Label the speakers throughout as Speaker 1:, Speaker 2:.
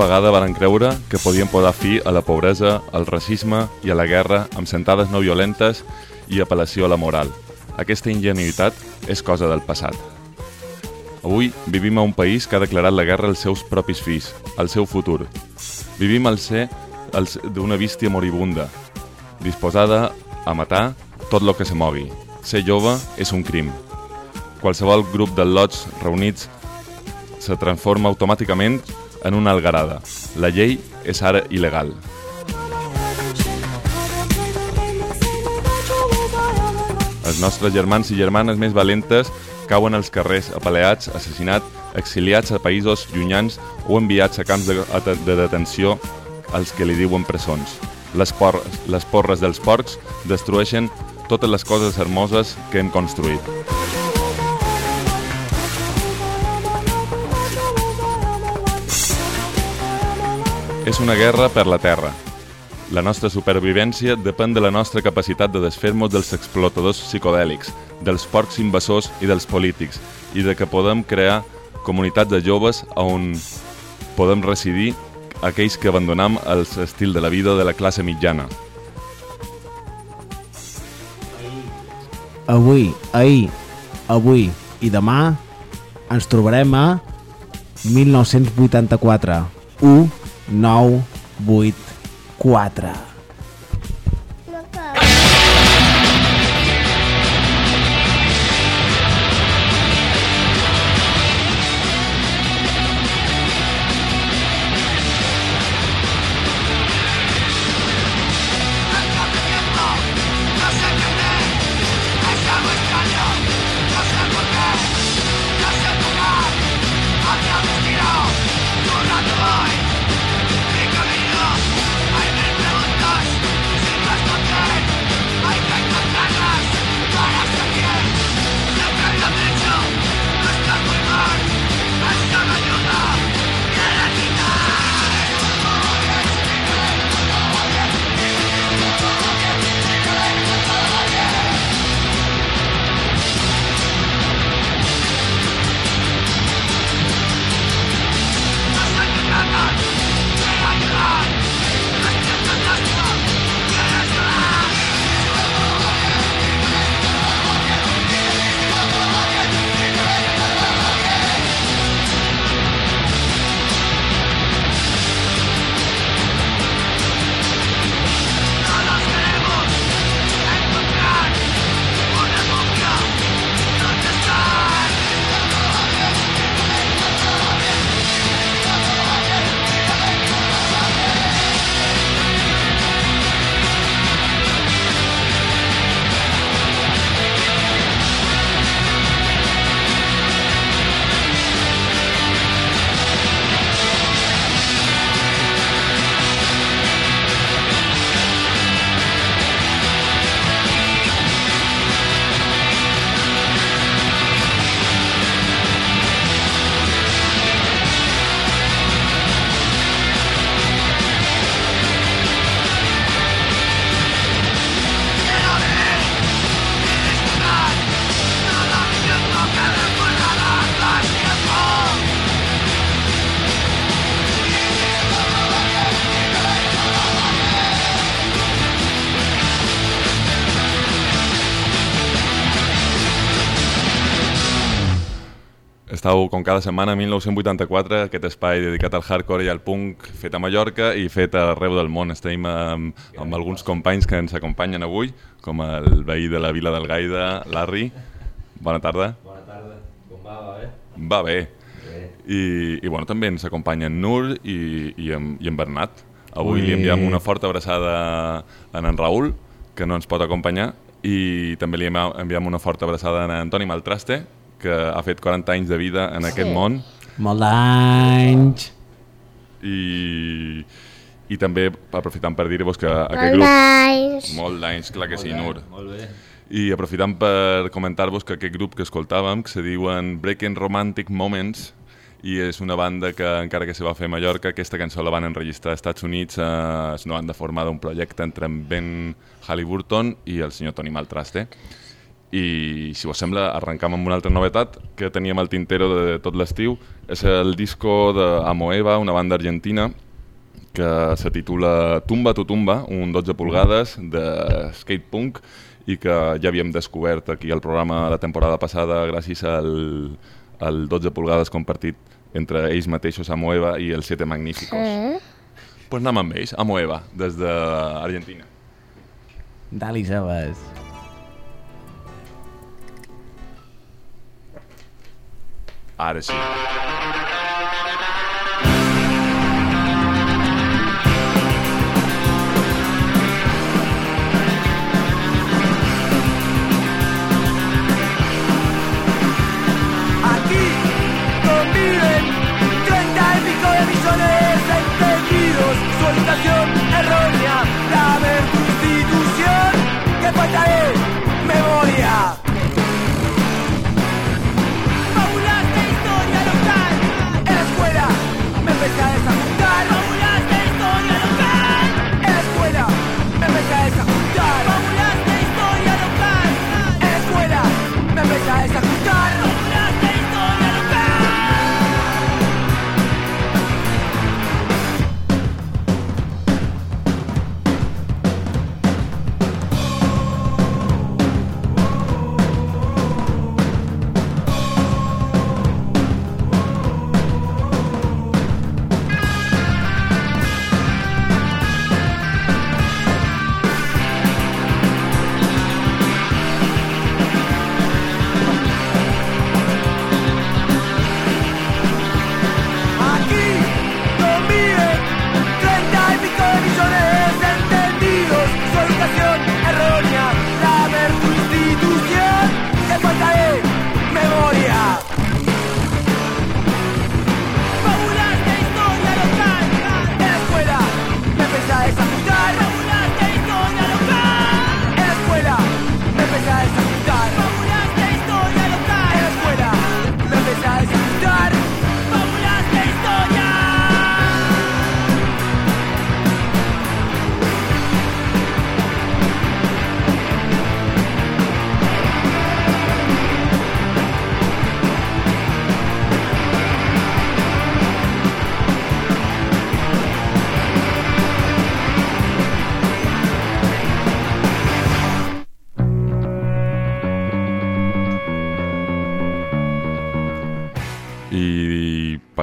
Speaker 1: vegada varen creure que podien posar fi a la pobresa, al racisme i a la guerra amb sentades no violentes i apel·lació a la moral. Aquesta ingenuïtat és cosa del passat. Avui vivim a un país que ha declarat la guerra als seus propis fills, al seu futur. Vivim al ser d'una bístia moribunda, disposada a matar tot el que se mogui. Ser jove és un crim. Qualsevol grup de lots reunits se transforma automàticament en una algarada. La llei és ara il·legal. Els nostres germans i germanes més valentes cauen als carrers apaleats, assassinats, exiliats a països llunyans o enviats a camps de, de detenció als que li diuen presons. Les, por les porres dels porcs destrueixen totes les coses hermoses que hem construït. És una guerra per la terra. La nostra supervivència depèn de la nostra capacitat de desfer-nos dels explotadors psicodèlics, dels porcs invasors i dels polítics, i de que podem crear comunitats de joves on podem residir aquells que abandonam el estil de la vida de la classe mitjana.
Speaker 2: Avui, ahir, avui i demà ens trobarem a 1984. 1, 984. 8, 4.
Speaker 1: Estàu, com cada setmana, 1984, aquest espai dedicat al hardcore i al punk fet a Mallorca i fet arreu del món. Estem amb, amb alguns companys que ens acompanyen avui, com el veí de la Vila del Gaida, Larry. Bona tarda.
Speaker 3: Bona tarda. Com va? Va bé?
Speaker 1: Va bé.
Speaker 3: Bé.
Speaker 1: I, i bueno, també ens acompanyen Nur i, i, en, i en Bernat. Avui li enviem una forta abraçada a en Raül, que no ens pot acompanyar, i també li enviem una forta abraçada a Antoni Maltraste, que ha fet 40 anys de vida en sí. aquest món.
Speaker 2: Molt d'anys.
Speaker 1: I, I també aprofitant per dir-vos que
Speaker 4: Molt
Speaker 1: aquest grup...
Speaker 4: d'anys.
Speaker 1: Molt d'anys, clar que sí,
Speaker 3: Molt
Speaker 1: Nur.
Speaker 3: bé, Molt bé.
Speaker 1: I aprofitant per comentar-vos que aquest grup que escoltàvem, que se diuen Breaking Romantic Moments, i és una banda que encara que se va fer a Mallorca, aquesta cançó la van enregistrar als Estats Units, eh, és una banda formada un projecte entre en Ben Halliburton i el senyor Tony Maltraste. I si us sembla arrencam amb una altra novetat que teníem al tintero de tot l'estiu és el disco d'Amoeba, una banda argentina que se titula Tumba tu tumba, un 12 pulgades de skate punk i que ja havíem descobert aquí al programa la temporada passada gràcies al, al 12 pulgades compartit entre ells mateixos Amoeba i els Siete Magníficos. Mm. Pues anem amb ells, Amoeba, des d'Argentina.
Speaker 2: Dali, Sebas.
Speaker 4: Orientación errónea, la ver constitución que falta de memoria. Me empecé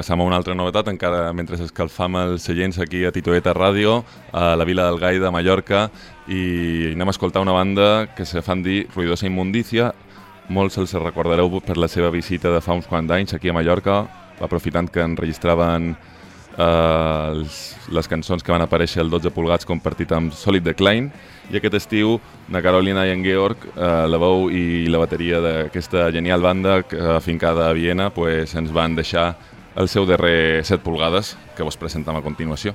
Speaker 1: passam a una altra novetat, encara mentre escalfam els seients aquí a Titoeta Ràdio, a la Vila del Gai de Mallorca, i anem a escoltar una banda que se fan dir Ruidosa Immundícia. Molts els recordareu per la seva visita de fa uns quants anys aquí a Mallorca, aprofitant que enregistraven eh, els, les cançons que van aparèixer el 12 pulgats compartit amb Solid Decline i aquest estiu na Carolina i en Georg, eh, la veu i la bateria d'aquesta genial banda afincada a Viena pues, ens van deixar el seu darrer 7 pulgades que vos presentam a continuació.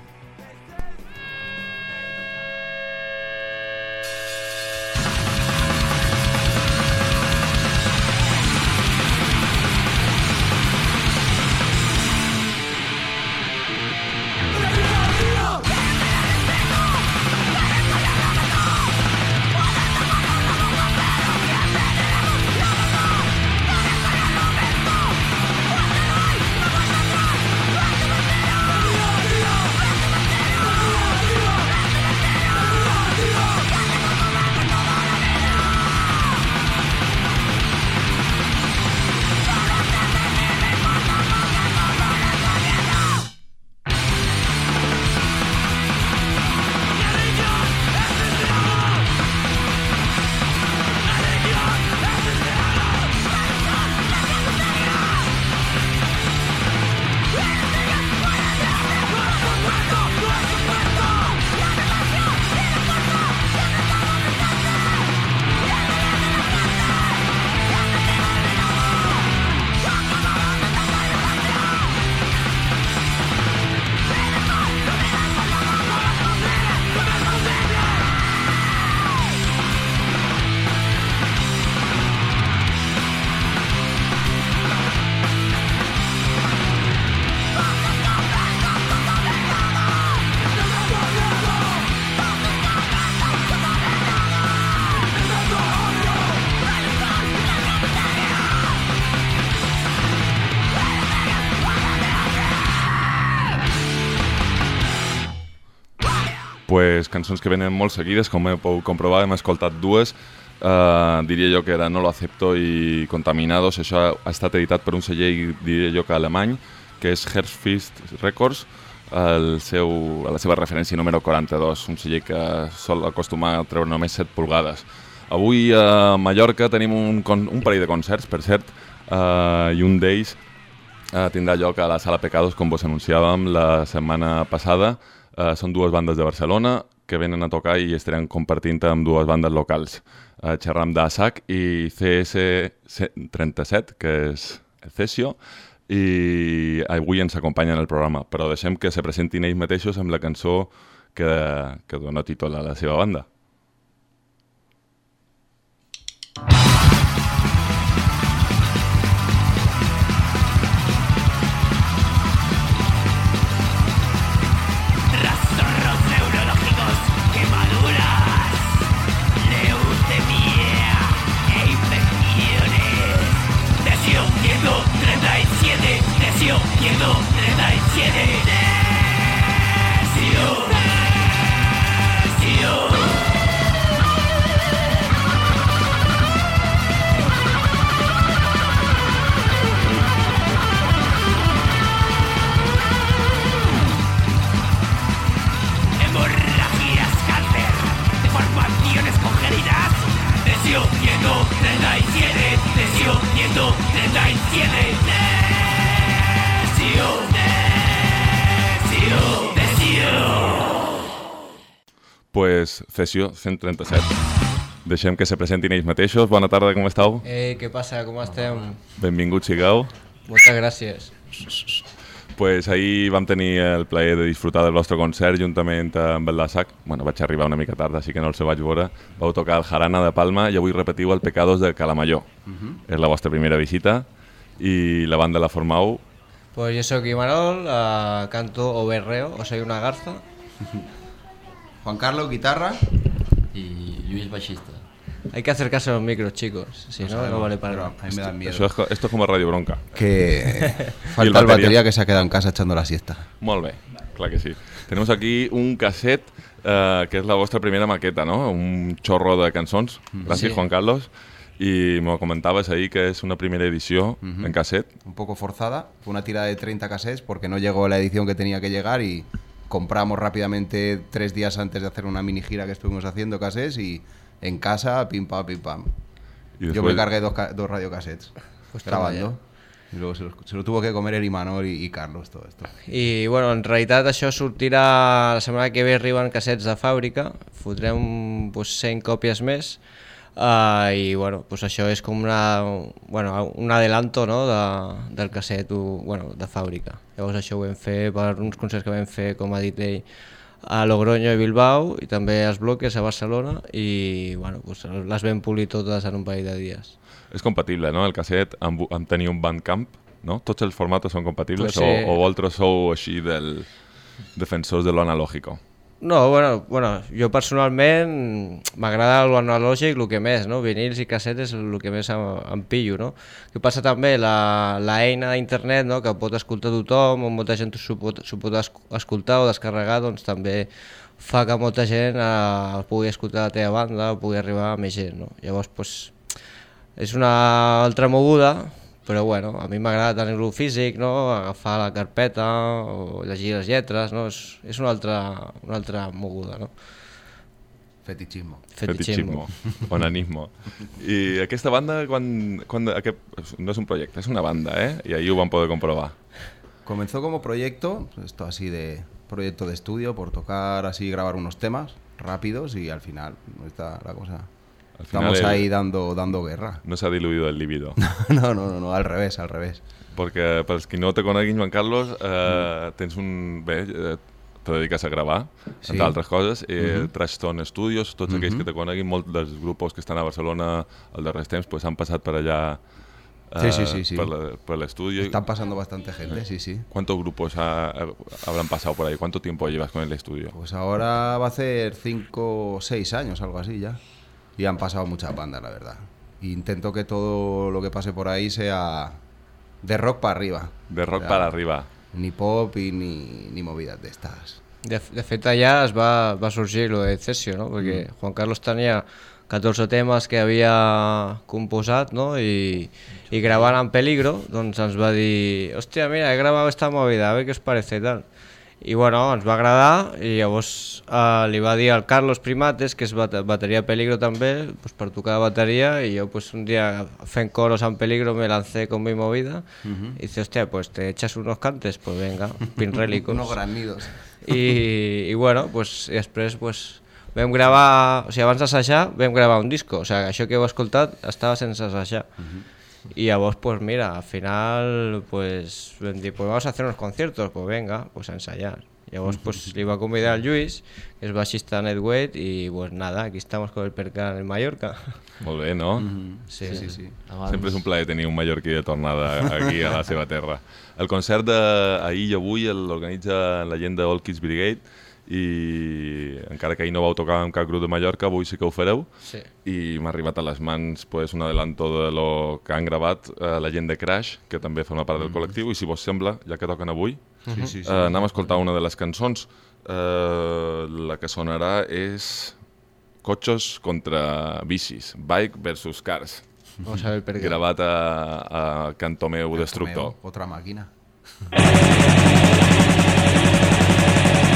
Speaker 1: Cançons que venen molt seguides, com heu comprovar, hem escoltat dues. Uh, diria jo que era No lo acepto i Contaminados. Això ha estat editat per un celler, diria jo que alemany, que és Herzfist Records, el seu, la seva referència número 42, un celler que sol acostumar a treure només 7 pulgades. Avui a Mallorca tenim un, un parell de concerts, per cert, uh, i un d'ells uh, tindrà lloc a la Sala Pecados, com vos anunciàvem la setmana passada. Uh, són dues bandes de Barcelona que venen a tocar i estaran compartint amb dues bandes locals. Uh, xerram d'ASAC i CS37, que és Cesio, i avui ens acompanyen el programa, però deixem que se presentin ells mateixos amb la cançó que, que dona títol a la seva banda.
Speaker 5: Trastornos 137. Desio, desio, desio.
Speaker 1: Pues Cesio 137. Deixem que se presentin ells mateixos. Bona tarda, com estàu?
Speaker 3: Ei, què passa? Com estem?
Speaker 1: Benvinguts sigueu.
Speaker 3: Moltes gràcies.
Speaker 1: Pues ahir vam tenir el plaer de disfrutar del vostre concert juntament amb el Lassac. Bueno, vaig arribar una mica tard, així que no el se vaig veure. Vau tocar el Jarana de Palma i avui repetiu el Pecados de Calamalló. És la vostra primera visita i la banda la formau.
Speaker 3: Pues yo soy Imanol, uh, canto o berreo, o soy una garza.
Speaker 6: Juan Carlos, guitarra.
Speaker 7: y Luis Ballista.
Speaker 3: Hay que acercarse a los micros, chicos, si no, no vale para nada.
Speaker 6: a mí me da miedo.
Speaker 1: Co- esto és com a Radio Bronca.
Speaker 6: Que
Speaker 1: Y
Speaker 6: falta
Speaker 1: el batería.
Speaker 6: batería que se ha quedado en casa echando la siesta.
Speaker 1: Molt bé, clar que sí. Tenemos aquí un casset eh, que és la vostra primera maqueta, no? Un xorro de cançons. Gràcies,
Speaker 3: Sí.
Speaker 1: Juan Carlos. I me comentaves ahí que és una primera edició en casset.
Speaker 6: Un poco forzada. Fue una tirada de 30 cassettes porque no llegó la edición que tenía que llegar y compramos rápidamente tres días antes de hacer una mini gira que estuvimos haciendo cassettes y en casa, pim pam, pim pam.
Speaker 1: I
Speaker 6: Yo me cargué dos, dos radiocassettes
Speaker 3: Pues
Speaker 6: grabando. Y luego se, los- se lo tuvo que comer el Imanol y, y Carlos todo esto.
Speaker 3: I, bueno, en realitat això sortirà la setmana que ve arriben cassets de fàbrica, fotrem pues, 100 còpies més uh, i bueno, pues això és com una, bueno, un adelanto no, de, del casset bueno, de fàbrica. Llavors això ho vam fer per uns concerts que vam fer, com ha dit ell, a Logroño i Bilbao i també als bloques a Barcelona i bueno, pues, les vam polir totes en un parell de dies.
Speaker 1: És compatible, no?, el casset amb, amb tenir un bandcamp, no? Tots els formatos són compatibles
Speaker 3: Pues sí.
Speaker 1: o, o vosaltres sou així del defensors de lo analógico?
Speaker 3: No, bueno, bueno jo personalment m'agrada l'analògic el que més, no? vinils i cassetes el que més em, em pillo. No? El que passa també la, la eina d'internet no? que pot escoltar tothom, on molta gent s'ho pot, pot esc- escoltar o descarregar, doncs també fa que molta gent eh, pugui escoltar la teva banda, pugui arribar a més gent. No? Llavors, pues, és una altra moguda, però bueno, a mi m'agrada tenir-lo físic, no? agafar la carpeta o llegir les lletres, no? és, és una, altra, una altra moguda. No?
Speaker 6: Fetichismo.
Speaker 3: Fetichismo.
Speaker 1: onanismo. I aquesta banda, quan, quan, aquest, no és un projecte, és una banda, eh? I ahir ho vam poder comprovar.
Speaker 6: Comenzó como proyecto, esto así de proyecto de estudio, por tocar así, grabar unos temas rápidos y al final no está la cosa.
Speaker 1: Al final
Speaker 6: Estamos
Speaker 1: el-
Speaker 6: ahí dando, dando guerra.
Speaker 1: No s'ha diluït el líbido.
Speaker 6: No, no, no, no, al revés, al revés.
Speaker 1: Perquè pels qui no te coneguin, Joan Carlos, eh, tens un... Bé, eh, te dediques a gravar,
Speaker 6: Sí.
Speaker 1: entre altres coses. Eh, Trash Stone Studios, tots aquells que te coneguin, molts dels grups que estan a Barcelona al darrers temps pues, han passat per allà
Speaker 6: Sí, sí, sí, sí.
Speaker 1: per la- per l'estudio.
Speaker 6: Están pasando bastante gente, sí, sí.
Speaker 1: ¿Cuántos grupos ha- habrán pasado por ahí? ¿Cuánto tiempo llevas con el estudio?
Speaker 6: Pues ahora va a hacer 5 o 6 años, algo así ya. Y han pasado muchas bandas, la verdad. Intento que todo lo que pase por ahí sea de rock para arriba.
Speaker 1: De rock
Speaker 6: O sea,
Speaker 1: para arriba.
Speaker 6: Ni pop y ni, ni movidas de estas.
Speaker 3: De, de fet, allà es va, va sorgir lo de Cesio, no? perquè
Speaker 4: Mm.
Speaker 3: Juan Carlos tenia 14 temes que havia composat no? I, i gravant en peligro doncs ens va dir hòstia, mira, he gravat esta movida, a ver qué os parece i tal. I bueno, ens va agradar i llavors eh, li va dir al Carlos Primates, que és bate- bateria peligro també, pues, per tocar bateria i jo pues, un dia fent coros en peligro me lancé con mi movida y dice, hostia, pues te echas unos cantes, pues venga, pinrélicos.
Speaker 4: Unos granidos.
Speaker 3: I, i bueno, pues, i després pues, vam gravar, o sigui, abans d'assajar vam gravar un disco, o sigui, això que heu escoltat estava sense assajar. I llavors, pues mira, al final pues, pues vamos a hacer unos conciertos, pues venga, pues a ensayar. Llavors pues, li va convidar al Lluís, que és baixista de Netweight, i pues nada, aquí estamos con el Percan en Mallorca.
Speaker 1: Molt bé, no?
Speaker 3: Sí,
Speaker 4: Sí, sí.
Speaker 1: Sempre és un plaer tenir un mallorquí de tornada aquí a la seva terra. El concert d'ahir i avui l'organitza la gent de All Kids Brigade i encara que ahir no vau tocar amb cap grup de Mallorca, avui sí que ho fareu
Speaker 3: Sí.
Speaker 1: i m'ha arribat a les mans pues, un adelanto de lo que han gravat eh, la gent de Crash, que també forma part del col·lectiu i si vos sembla, ja que toquen avui,
Speaker 4: Sí, sí, sí.
Speaker 1: eh, anem a escoltar una de les cançons. Eh, la que sonarà és Cotxos contra bicis, Bike versus Cars.
Speaker 3: Vamos a ver el Percan.
Speaker 1: gravat a, a Cantomeu Destructor.
Speaker 4: Tomeo, Otra máquina.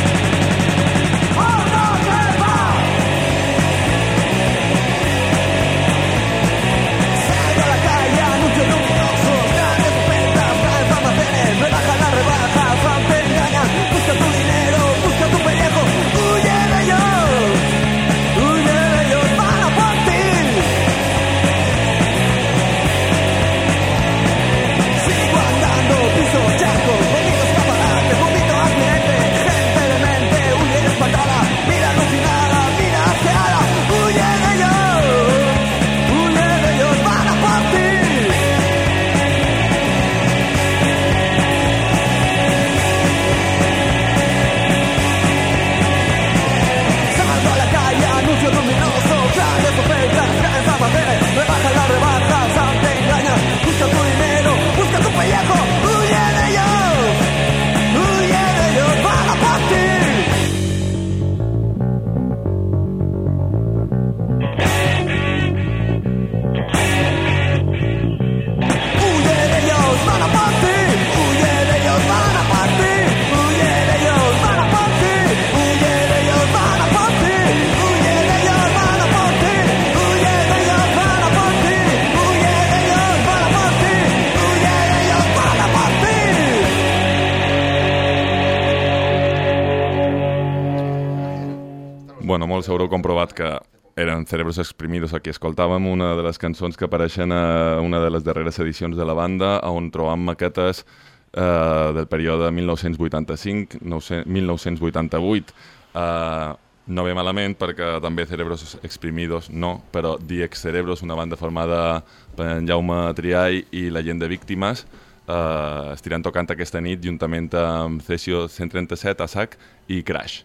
Speaker 1: Molts haureu comprovat que eren Cerebros Exprimidos a qui escoltàvem, una de les cançons que apareixen a una de les darreres edicions de la banda, on trobam maquetes eh, del període 1985, 1988. Eh, no ve malament perquè també Cerebros Exprimidos no, però The Ex Cerebros, una banda formada per en Jaume Triay i la gent de Víctimes, eh, estiran tocant aquesta nit juntament amb Cesio 137, Asac i Crash.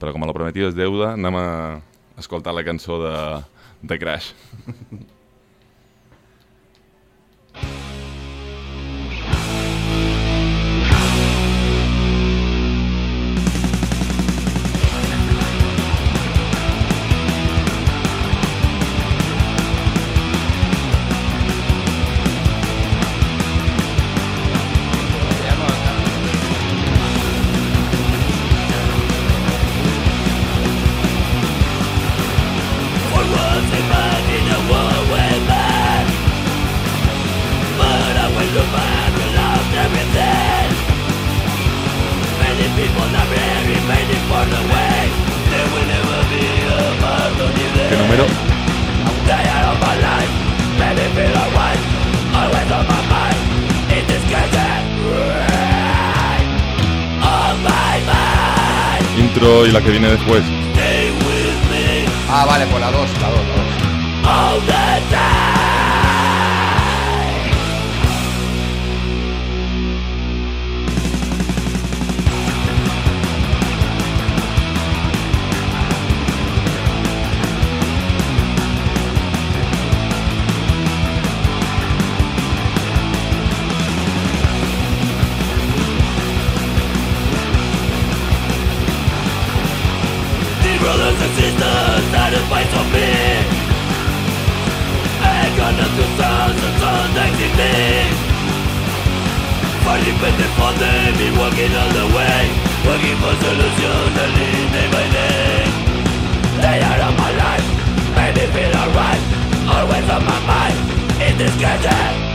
Speaker 1: Però com a lo prometido és deuda, anem a escoltar la cançó de, de Crash. Intro y la que viene después.
Speaker 4: Ah, vale, pues la 2, la 2, la 2.
Speaker 5: hands on me I got not to sound so contacting me Fighting better for them, been walking all the way. Working for solutions, I live day by day They are on my feel alright. Always on my mind, in this gadget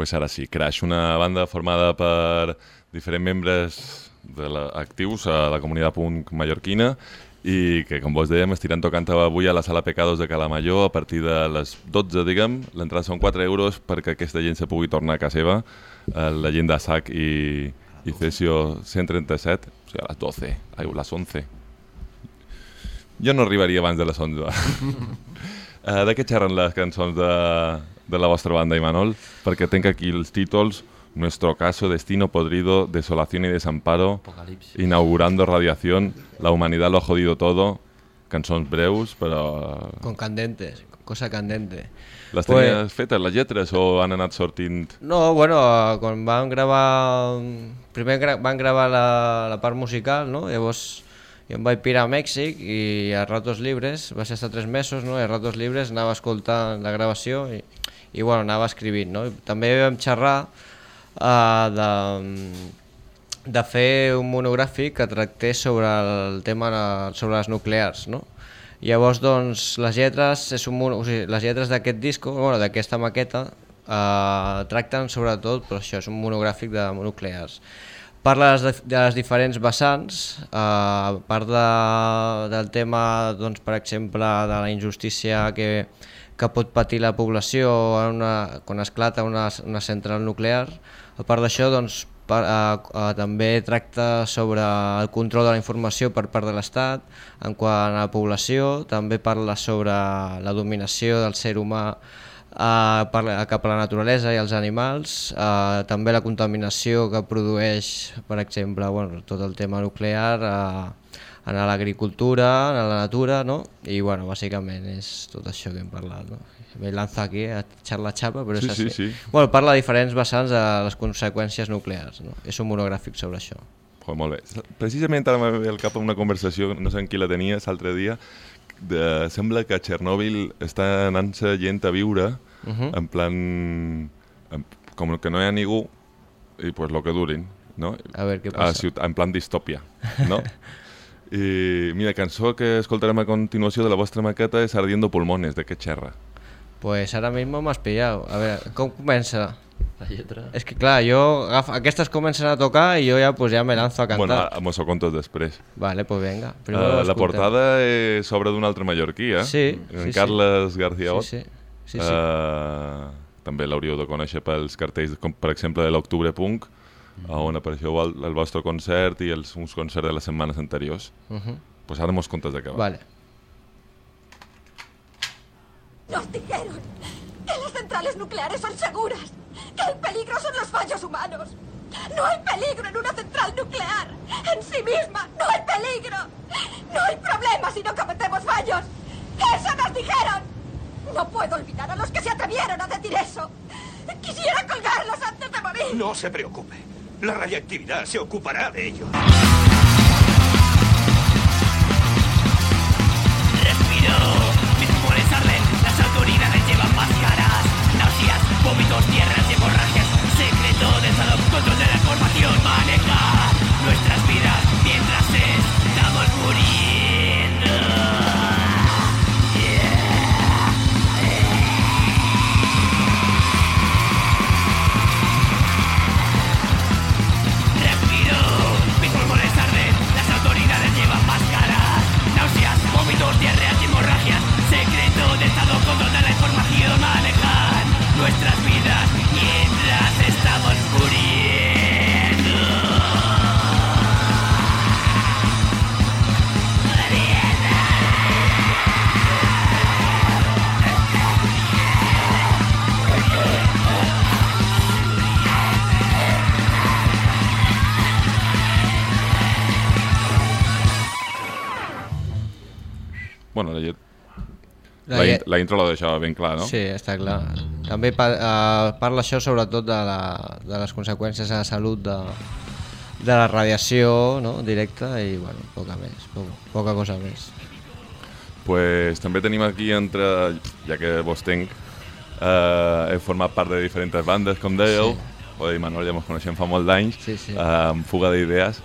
Speaker 1: Pues ara sí, Crash, una banda formada per diferents membres de la, actius a la comunitat punk mallorquina i que, com vos dèiem, estiran tocant avui a la Sala Pecados de Calamajor a partir de les 12, diguem. L'entrada són 4 euros perquè aquesta gent se pugui tornar a casa seva. Eh, La gent d'Assac i, i Cesio 137, o sigui, a les 12, ai, a les 11. Jo no arribaria abans de les 11. uh, de què xerren les cançons de, de la vostra banda, Imanol? Perquè tenc aquí els títols Nuestro caso, Destino podrido, Desolación y desamparo,
Speaker 7: Apocalipsis.
Speaker 1: Inaugurando radiación, La humanidad lo ha jodido todo, cançons breus, però...
Speaker 3: Con candentes, cosa candente.
Speaker 1: Les
Speaker 3: Pues-
Speaker 1: tenies fetes, les lletres, o han anat sortint...
Speaker 3: No, bueno, quan vam gravar... Primer gra van gravar la, la part musical, no? Llavors jo em vaig pirar a Mèxic i a Ratos Libres, va ser estar tres mesos, no? I a Ratos Libres anava escoltant la gravació i, i bueno, anava escrivint, no? També vam xerrar uh, de, de fer un monogràfic que tractés sobre el tema de- sobre les nuclears, no? Llavors, doncs, les lletres, és un, o sigui, les lletres d'aquest disco, bueno, d'aquesta maqueta, eh, tracten sobretot, però això és un monogràfic de nuclears. Parla de les, de les diferents vessants, eh, a part de, del tema, doncs, per exemple, de la injustícia que, que pot patir la població una, quan esclata una, una central nuclear. A part d'això, doncs, eh, eh, també tracta sobre el control de la informació per part de l'Estat en quant a la població, també parla sobre la dominació del ser humà eh, per, cap a la naturalesa i els animals, eh, també la contaminació que produeix, per exemple, bueno, tot el tema nuclear eh, en l'agricultura, en la natura, no? I bueno, bàsicament és tot això que hem parlat, no? Me lanzo aquí a echar la xapa, però
Speaker 1: Sí,
Speaker 3: és
Speaker 1: sí,
Speaker 3: així.
Speaker 1: sí.
Speaker 3: Bueno, parla de diferents vessants de les conseqüències nuclears, no? És un monogràfic sobre això.
Speaker 1: Joder, molt bé. Precisament ara m'ha ve al cap una conversació, no sé en qui la tenia, l'altre dia, de, sembla que a Txernòbil està anant-se gent a viure
Speaker 3: Uh -huh.
Speaker 1: en plan... En, com que no hi ha ningú, i pues lo que durin, no?
Speaker 3: A veure què
Speaker 1: A
Speaker 3: passa.
Speaker 1: ciut, en plan distòpia, no? I mira, cançó que escoltarem a continuació de la vostra maqueta és Ardiendo Pulmones, de què xerra?
Speaker 3: Pues ara mismo m'has pillat. A veure, com comença?
Speaker 7: La lletra...
Speaker 3: És que clar, jo agafo, aquestes comencen a tocar i jo ja, pues, ja me lanzo a cantar.
Speaker 1: Bueno, a- mos ho contes després.
Speaker 3: Vale, pues venga.
Speaker 1: Uh, la
Speaker 3: escoltem.
Speaker 1: portada és obra d'un altre mallorquí, eh?
Speaker 3: Sí,
Speaker 1: En
Speaker 3: sí, sí.
Speaker 1: Carles García Ot.
Speaker 3: Sí, sí. sí, sí.
Speaker 1: Uh, també l'hauríeu de conèixer pels cartells, com per exemple de l'Octubre Punk, on apareixeu el, el vostre concert i els, uns concerts de les setmanes anteriors.
Speaker 3: Uh -huh.
Speaker 1: Pues ara mos contes va.
Speaker 3: Vale.
Speaker 8: Dijeron que las centrales nucleares son seguras, que el peligro son los fallos humanos. No hay peligro en una central nuclear. En sí misma, no hay peligro. No hay problema si no cometemos fallos. ¡Eso nos dijeron! No puedo olvidar a los que se atrevieron a decir eso. Quisiera colgarlos antes de morir.
Speaker 9: No se preocupe. La radiactividad se ocupará de ello.
Speaker 5: Respiro, vómitos, tierras y hemorragias. Secreto de Estado, control de la información, manejar nuestras
Speaker 1: La intro la deixava ben clar, no?
Speaker 3: Sí, està clar. També pa, uh, parla això sobretot de, la, de les conseqüències a la salut de, de la radiació no? directa i bueno, poca més, poca, poca cosa més.
Speaker 1: pues, també tenim aquí entre, ja que vos tenc, eh, he format part de diferents bandes, com dèieu, sí. Joder, Manuel ja ens coneixem fa molt d'anys,
Speaker 3: Sí, sí.
Speaker 1: eh, amb fuga d'idees,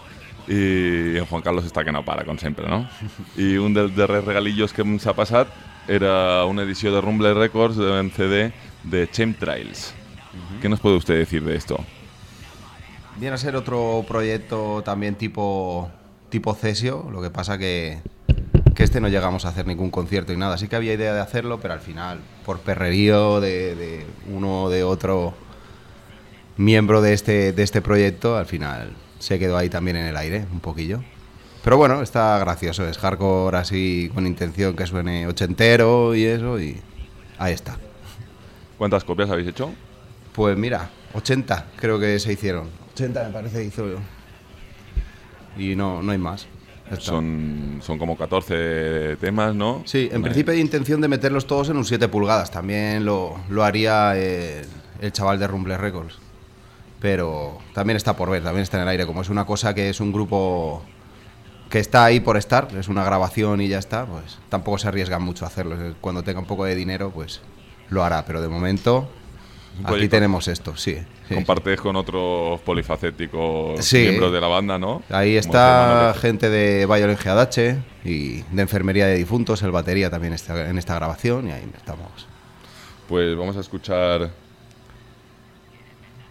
Speaker 1: i en Juan Carlos està que no para, com sempre, no? I un dels darrers regalillos que ens ha passat era una edició de Rumble Records en CD de Chemtrails. ¿Qué nos puede usted decir de esto?
Speaker 6: Viene a ser otro proyecto también tipo, tipo Cesio, lo que pasa que, que este no llegamos a hacer ningún concierto y nada. Sí que había idea de hacerlo, pero al final, por perrerío de, de uno o de otro miembro de este, de este proyecto, al final se quedó ahí también en el aire, un poquillo. Pero bueno, está gracioso, es hardcore así con intención que suene ochentero y eso, y ahí está.
Speaker 1: ¿Cuántas copias habéis hecho?
Speaker 6: Pues mira, 80 creo que se hicieron. 80 me parece que hizo yo. Y no, no hay más.
Speaker 1: Son, son como 14 temas, ¿no?
Speaker 6: Sí, en
Speaker 1: Una-
Speaker 6: principio hay intención de meterlos todos en un 7 pulgadas. También lo, lo haría el, el chaval de Rumble Records. Pero también está por ver, también está en el aire. Como es una cosa que es un grupo que está ahí por estar, es una grabación y ya está, pues tampoco se arriesgan mucho a hacerlo. Cuando tenga un poco de dinero, pues lo hará. Pero de momento, aquí tenemos esto, sí. sí.
Speaker 1: Compartes con otros polifacéticos
Speaker 6: Sí.
Speaker 1: miembros de la banda, ¿no?
Speaker 6: Ahí está gente de Violent GH y de Enfermería de Difuntos, el batería también está en esta grabación y ahí estamos.
Speaker 1: Pues vamos a escuchar.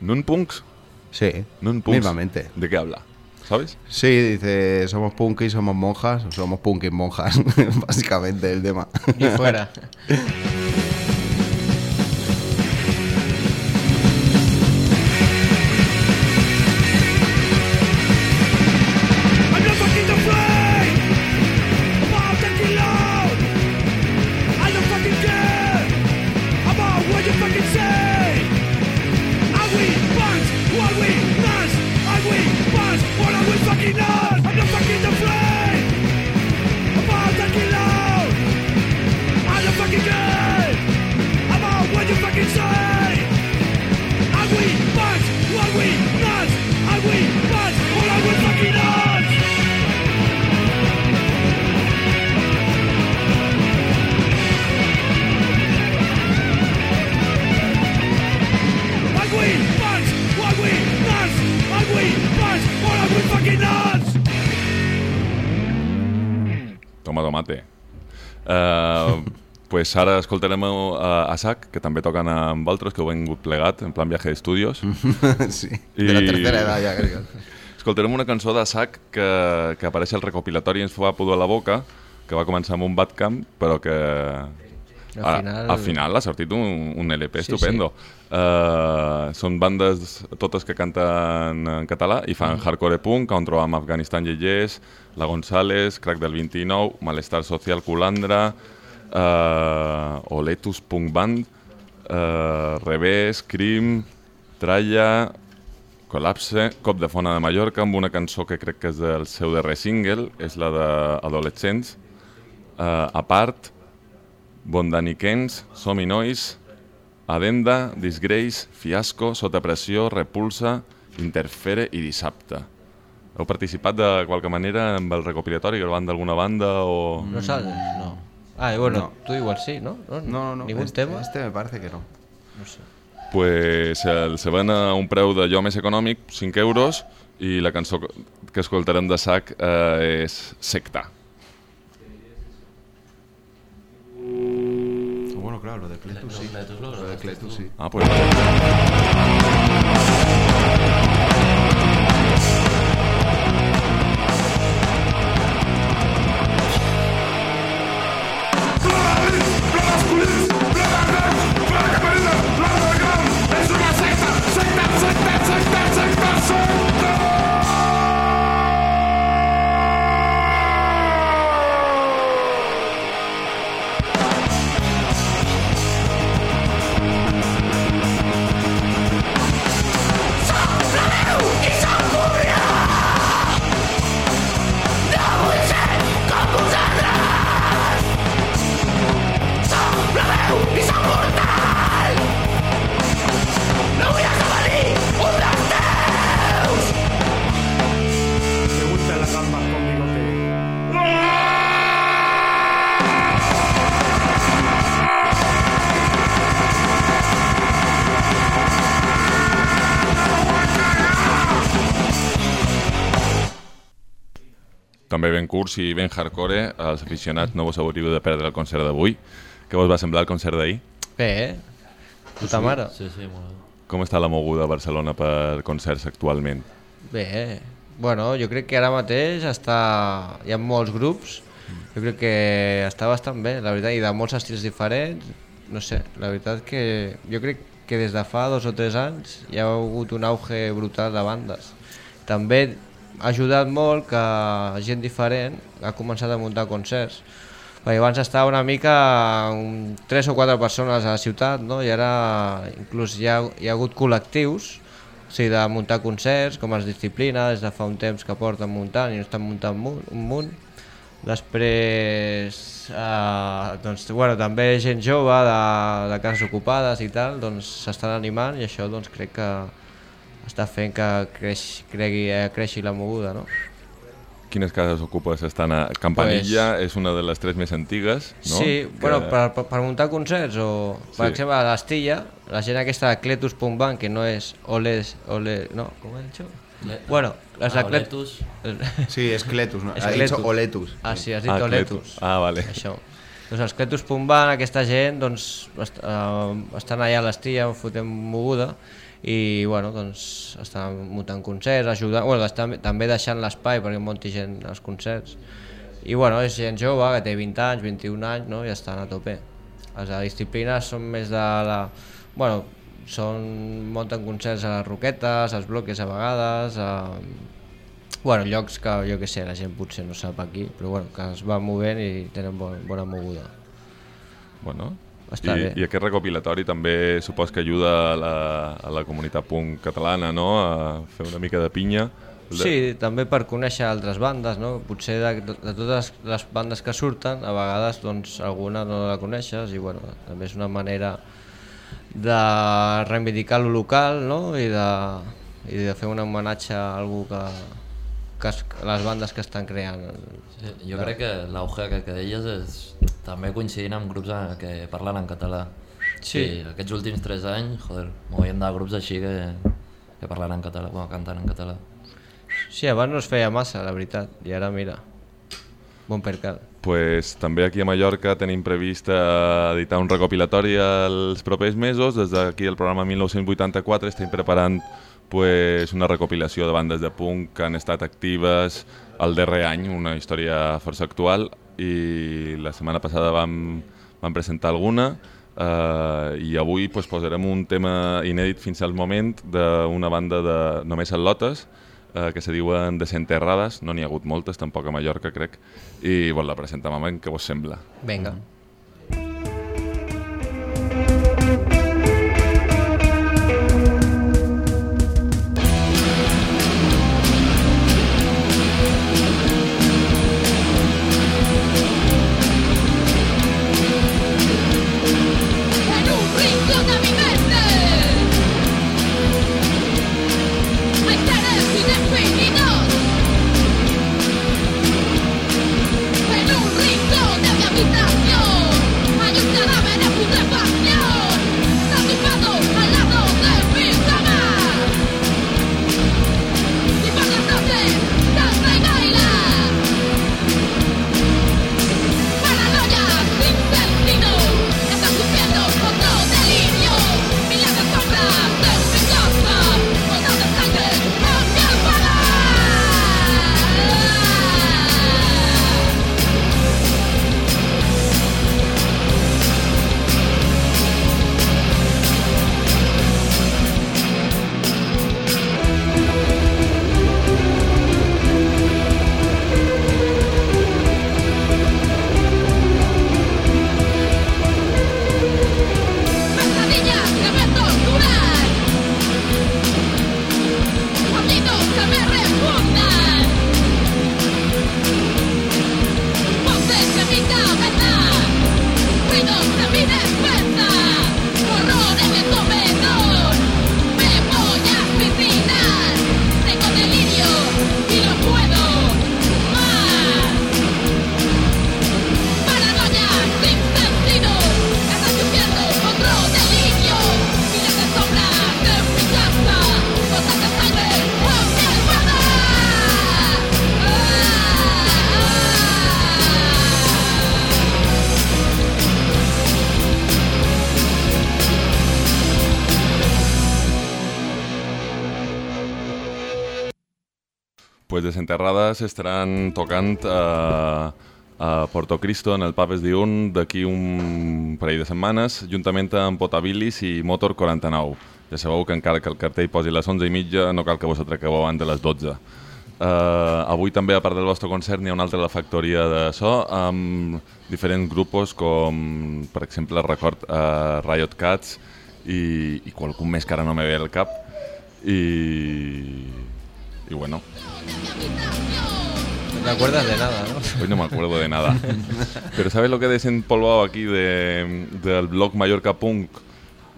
Speaker 1: Nunpunks.
Speaker 6: Sí,
Speaker 1: Nunpunks.
Speaker 6: mismamente.
Speaker 1: ¿De qué habla? ¿Sabes?
Speaker 6: Sí, dice, somos punkis, somos monjas, somos punkis monjas, básicamente el tema.
Speaker 3: Y fuera.
Speaker 1: Toma tomate. Uh, pues ara escoltarem a, a SAC, que també toquen amb altres, que ho hem plegat, en plan viaje d'estudios.
Speaker 6: sí, de la
Speaker 1: I-
Speaker 6: tercera edad ya, creo.
Speaker 1: Escoltarem una cançó de SAC que, que apareix al recopilatori i ens fa pudor a la boca, que va començar amb un Badcamp, però que
Speaker 3: Al
Speaker 1: a-
Speaker 3: final-
Speaker 1: al final ha sortit un, un LP
Speaker 3: Sí,
Speaker 1: estupendo. Uh, són bandes totes que canten en català i fan hardcore punk, on trobam Afganistan Yeyes, La González, Crack del 29, Malestar Social Culandra, uh, Oletus Punk Band, uh, Revés, Crim, Tralla, Col·lapse, Cop de Fona de Mallorca, amb una cançó que crec que és del seu darrer single, és la d'Adolescents, uh, A part, Bondaniquens, Som i Nois, Adenda, Disgrace, Fiasco, Sota Pressió, Repulsa, Interfere i Dissabte. Heu participat de qualque manera amb el recopilatori, gravant d'alguna banda o...
Speaker 3: No sabes, no. Ah, y bueno,
Speaker 6: No.
Speaker 3: tú igual sí, ¿no?
Speaker 6: No, no, no.
Speaker 3: ¿Ningún
Speaker 6: este,
Speaker 3: tema?
Speaker 6: este me parece que no.
Speaker 1: Pues el, se ven a un preu d'allò més econòmic, 5 euros, i la cançó que- que escoltarem de sac eh, és Secta.
Speaker 6: Claro, lo de Cletus sí.
Speaker 7: Cletus lo
Speaker 6: Lo de
Speaker 7: grabaste
Speaker 6: Cletus
Speaker 7: tú.
Speaker 6: sí.
Speaker 1: Ah, pues curts i ben hardcore, els aficionats no vos hauríeu de perdre el concert d'avui. Què vos va semblar el concert d'ahir?
Speaker 3: Bé, eh? Puta mare.
Speaker 7: Sí, sí, molt bé.
Speaker 1: Com està la moguda a Barcelona per concerts actualment?
Speaker 3: Bé, bueno, jo crec que ara mateix està... hi ha molts grups, jo crec que està bastant bé, la veritat, i de molts estils diferents, no sé, la veritat que jo crec que des de fa dos o tres anys hi ha hagut un auge brutal de bandes. També ha ajudat molt que gent diferent ha començat a muntar concerts, perquè abans estava una mica un, tres o quatre persones a la ciutat, no? i ara inclús hi ha, hi ha hagut col·lectius o sigui, de muntar concerts, com es disciplina, des de fa un temps que porten muntant i no estan muntant un munt. Un munt. Després, eh, doncs, bueno, també gent jove de, de cases ocupades i tal, doncs s'estan animant i això doncs, crec que està fent que creix, cregui, eh, creixi la moguda, no?
Speaker 1: Quines cases ocupes estan a Campanilla, pues... és una de les tres més antigues, no?
Speaker 3: Sí,
Speaker 1: que...
Speaker 3: bueno, per, per, per muntar concerts o, per
Speaker 1: Sí.
Speaker 3: exemple, a l'Astilla, la gent aquesta de Cletus Pumban, que no és Oles, Ole, no, com he dit?
Speaker 7: Le-
Speaker 3: Bueno, les
Speaker 7: Ah,
Speaker 3: Cletus...
Speaker 6: Sí, es Cletus, ¿no?
Speaker 3: És
Speaker 6: Ha
Speaker 3: Cletus.
Speaker 6: Oletus.
Speaker 3: Ah, sí, has dit
Speaker 1: Ah,
Speaker 3: Oletus.
Speaker 1: Ah, vale.
Speaker 3: Això. Doncs els Cletus Pumban, aquesta gent, doncs, est uh, estan allà a l'Estilla, fotent moguda, i bueno, doncs estan muntant concerts, ajudant, bueno, estan també deixant l'espai perquè munti gent als concerts. I bueno, és gent jove que té 20 anys, 21 anys, no? i estan a tope. Els de disciplina són més de la... Bueno, són, munten concerts a les roquetes, als bloques a vegades, a, bueno, llocs que jo que sé, la gent potser no sap aquí, però bueno, que es van movent i tenen bon, bona moguda.
Speaker 1: Bueno,
Speaker 3: Està
Speaker 1: I,
Speaker 3: bé.
Speaker 1: I aquest recopilatori també supos que ajuda a la, a la comunitat punk catalana, no?, a fer una mica de pinya.
Speaker 3: Sí, també per conèixer altres bandes, no? Potser de, de totes les bandes que surten, a vegades doncs, alguna no la coneixes i bueno, també és una manera de reivindicar lo local no? I, de, i de fer un homenatge a algú que, que es, les bandes que estan creant.
Speaker 7: Sí, jo crec que l'auge que, que deies és també coincidint amb grups eh, que parlen en català.
Speaker 3: Sí.
Speaker 7: aquests últims tres anys, joder, m'ho de grups així que, que parlen en català, bueno, cantant en català.
Speaker 3: Sí, abans no es feia massa, la veritat, i ara mira, bon percal.
Speaker 1: pues, també aquí a Mallorca tenim previst eh, editar un recopilatori els propers mesos. Des d'aquí el programa 1984 estem preparant pues, una recopilació de bandes de punk que han estat actives el darrer any, una història força actual i la setmana passada vam, vam presentar alguna eh, i avui pues, posarem un tema inèdit fins al moment d'una banda de Només el Lotes eh, que se diuen Desenterrades, no n'hi ha hagut moltes, tampoc a Mallorca, crec, i bueno, la presentem amb què vos sembla.
Speaker 3: Vinga.
Speaker 10: En
Speaker 1: pues Desenterrades estaran tocant a, a Porto Cristo, en el Papes Diurn, d'aquí un parell de setmanes, juntament amb Potabilis i Motor 49. Ja sabeu que encara que el cartell posi les 11 i mitja, no cal que vos atraqueu abans de les 12. Uh, avui també, a part del vostre concert, n'hi ha una altra a la factoria de so, amb diferents grupos com, per exemple, record uh, Riot Cats i, i qualcun més que ara no me ve al cap. I, y bueno,
Speaker 3: No te acuerdas de nada, ¿no?
Speaker 1: hoy no me acuerdo de nada. Pero ¿sabes lo que he desempolvado aquí de, del blog Mallorca Punk?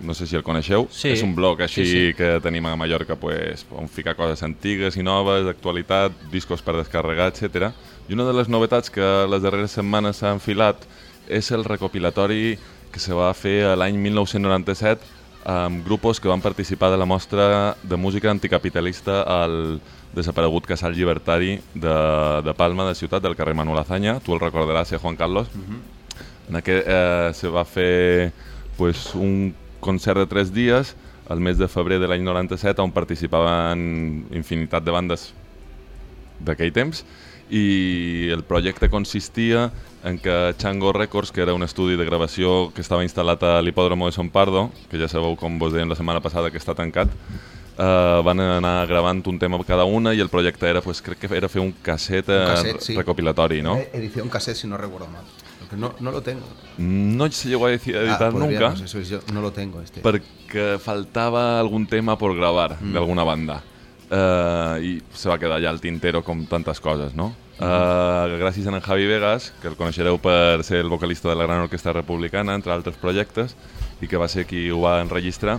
Speaker 1: No sé si el coneixeu.
Speaker 3: Sí.
Speaker 1: És un blog així
Speaker 3: Sí, sí.
Speaker 1: que tenim a Mallorca pues, on ficar coses antigues i noves, d'actualitat, discos per descarregar, etc. I una de les novetats que les darreres setmanes s'ha enfilat és el recopilatori que se va fer a l'any 1997 amb grupos que van participar de la mostra de música anticapitalista al desaparegut casal llibertari de, de Palma, de ciutat, del carrer Manuel Azaña. Tu el recordaràs, eh, Juan Carlos? En aquest eh, se va fer pues, un concert de tres dies al mes de febrer de l'any 97 on participaven infinitat de bandes d'aquell temps i el projecte consistia en que Chango Records, que era un estudi de gravació que estava instal·lat a l'hipòdromo de Son Pardo, que ja sabeu com vos dèiem la setmana passada que està tancat, eh, van anar gravant un tema cada una i el projecte era, pues, crec que era fer un casset,
Speaker 6: Un
Speaker 1: eh,
Speaker 6: cassette, sí.
Speaker 1: recopilatori, ¿no?
Speaker 6: Eh, Edición cassette, si no recuerdo mal. Porque no, no lo tengo.
Speaker 1: No se llegó a deci- a editar
Speaker 6: Ah, pues
Speaker 1: nunca.
Speaker 6: bien, pues eso es yo, no lo tengo este.
Speaker 1: perquè faltava algun tema por gravar
Speaker 6: Mm.
Speaker 1: d'alguna banda uh, i se va quedar allà al tintero com tantes coses, no? Uh, gràcies a en Javi Vegas, que el coneixereu per ser el vocalista de la Gran Orquestra Republicana, entre altres projectes, i que va ser qui ho va enregistrar,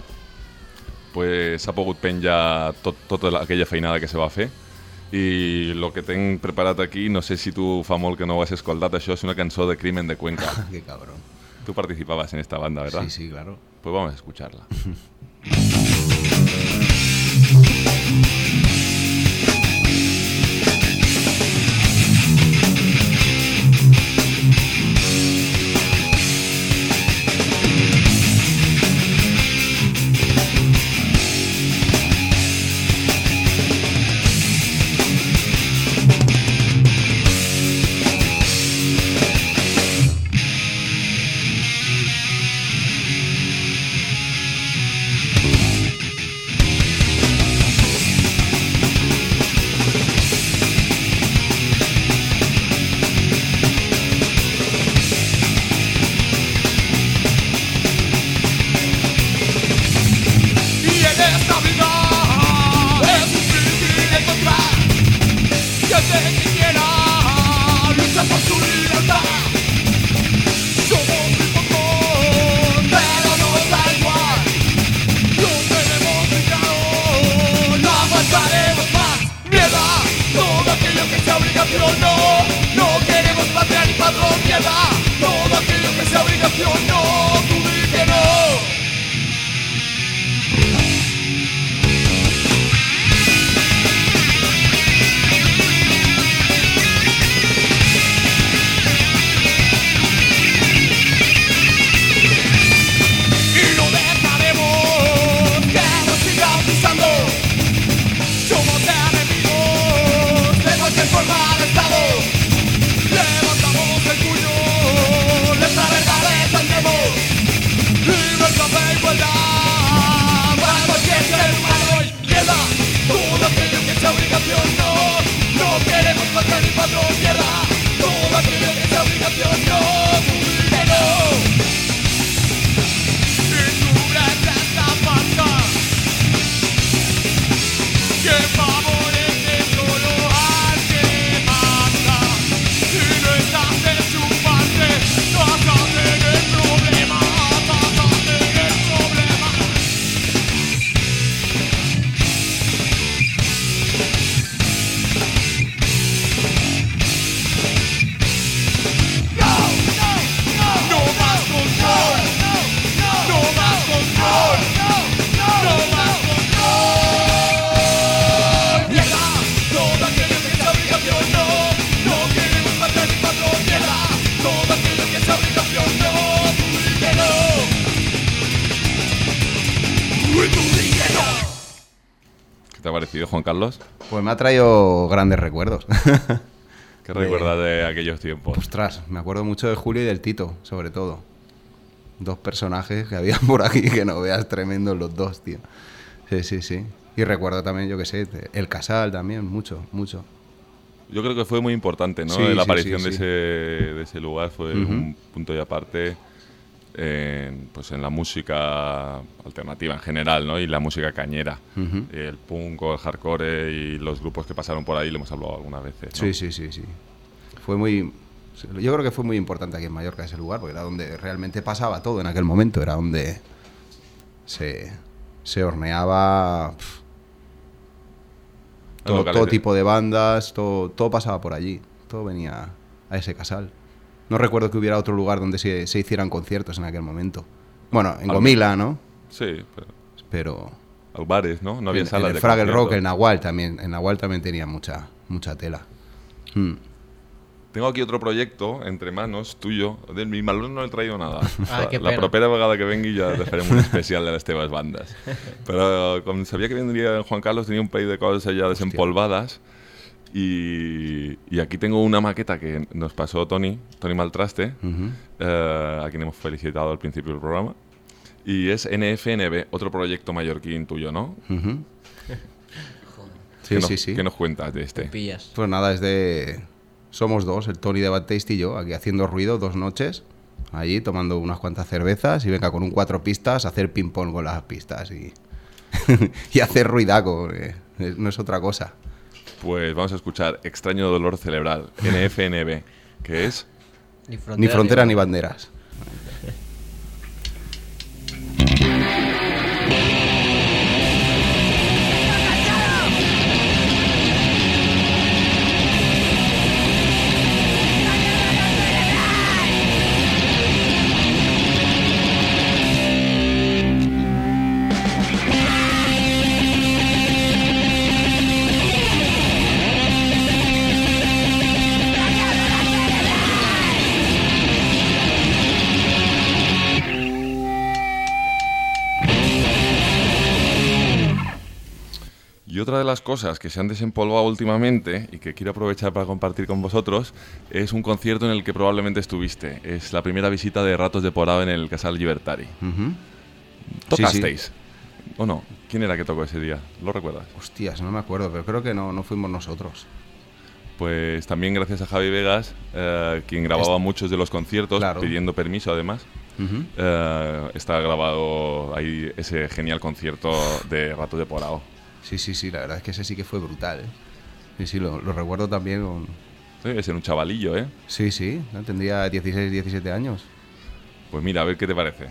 Speaker 1: pues, s'ha pogut penjar tot, tota la- aquella feinada que se va fer i el que tenc preparat aquí, no sé si tu fa molt que no ho has escoltat, això és una cançó de Crimen de Cuenca.
Speaker 6: Qué cabrón.
Speaker 1: Tú participabas en esta banda, ¿verdad?
Speaker 6: Sí, sí, claro.
Speaker 1: Pues vamos a escucharla.
Speaker 6: me ha traído grandes recuerdos.
Speaker 1: ¿Qué recuerdas de aquellos tiempos?
Speaker 6: Ostras, me acuerdo mucho de Julio y del Tito, sobre todo. Dos personajes que había por aquí que no veas tremendos los dos, tío. Sí, sí, sí. Y recuerdo también, yo qué sé, el Casal también, mucho, mucho.
Speaker 1: Yo creo que fue muy importante, ¿no?
Speaker 6: Sí,
Speaker 1: la aparición
Speaker 6: sí,
Speaker 1: de. Ese, de ese lugar fue un punto y aparte en, pues en la música alternativa en general, ¿no? Y la música cañera. El punk el hardcore y los grupos que pasaron por ahí, le hemos hablado algunas veces. ¿no?
Speaker 6: Sí, sí, sí, sí. Fue muy... Yo creo que fue muy importante aquí en Mallorca ese lugar, porque era donde realmente pasaba todo en aquel momento, era donde se, se horneaba todo, todo tipo de bandas, todo, todo pasaba por allí, todo venía a ese casal. No recuerdo que hubiera otro lugar donde se, se hicieran conciertos en aquel momento. Bueno, en
Speaker 1: Al-
Speaker 6: Gomila, ¿no?
Speaker 1: Sí, pero
Speaker 6: Pero
Speaker 1: al bares, ¿no? No había
Speaker 6: en, en
Speaker 1: salas
Speaker 6: el
Speaker 1: de
Speaker 6: Fraggle Rock,
Speaker 1: concierto.
Speaker 6: el Nahual también, el Nahual también tenía mucha, mucha tela. Mm.
Speaker 1: Tengo aquí otro proyecto entre manos tuyo. De mi malón no he traído nada.
Speaker 3: Ah, qué
Speaker 1: la
Speaker 3: pena.
Speaker 1: propera vegada que te farem un especial de les teves bandes. Però com sabia que vendria Juan Carlos, tenía un país de cosas allá desempolvadas. Y, y aquí tengo una maqueta que nos pasó Tony, Tony Maltraste, eh, a quien hemos felicitado al principio del programa. Y es NFNB, otro proyecto mallorquín tuyo, ¿no?
Speaker 6: Ujú.
Speaker 1: ¿Qué
Speaker 6: Sí,
Speaker 1: nos-
Speaker 6: sí, sí.
Speaker 1: ¿Qué nos cuentas de este?
Speaker 3: Pillas.
Speaker 6: Pues nada, es de... Somos dos, el Tony de Bad Taste y yo, aquí haciendo ruido dos noches, allí tomando unas cuantas cervezas y venga con un cuatro pistas a hacer ping-pong con las pistas y, y hacer ruidaco, no es otra cosa.
Speaker 1: Pues vamos a escuchar Extraño Dolor Cerebral, NFNB, que es...
Speaker 3: Ni
Speaker 6: Ni frontera ni banderas.
Speaker 1: Otra de las cosas que se han desempolvado últimamente y que quiero aprovechar para compartir con vosotros es un concierto en el que probablemente estuviste. Es la primera visita de Ratos de Porado en el Casal Libertari. ¿Tocasteis? ¿O no? ¿Quién era que tocó ese día? ¿Lo recuerdas?
Speaker 6: Hostias, no me acuerdo, pero creo que no, no fuimos nosotros.
Speaker 1: Pues también gracias a Javi Vegas, eh, quien grababa muchos de los conciertos,
Speaker 6: Claro.
Speaker 1: pidiendo permiso además. Eh, está grabado ahí ese genial concierto de Ratos de Porado.
Speaker 6: Sí, sí, sí, la verdad es que ese sí que fue brutal. ¿eh? Sí, sí, lo, lo recuerdo también con...
Speaker 1: Sí, es un chavalillo, ¿eh?
Speaker 6: Sí, sí, ¿no? tendría 16, 17 años.
Speaker 1: Pues mira, a ver qué te parece.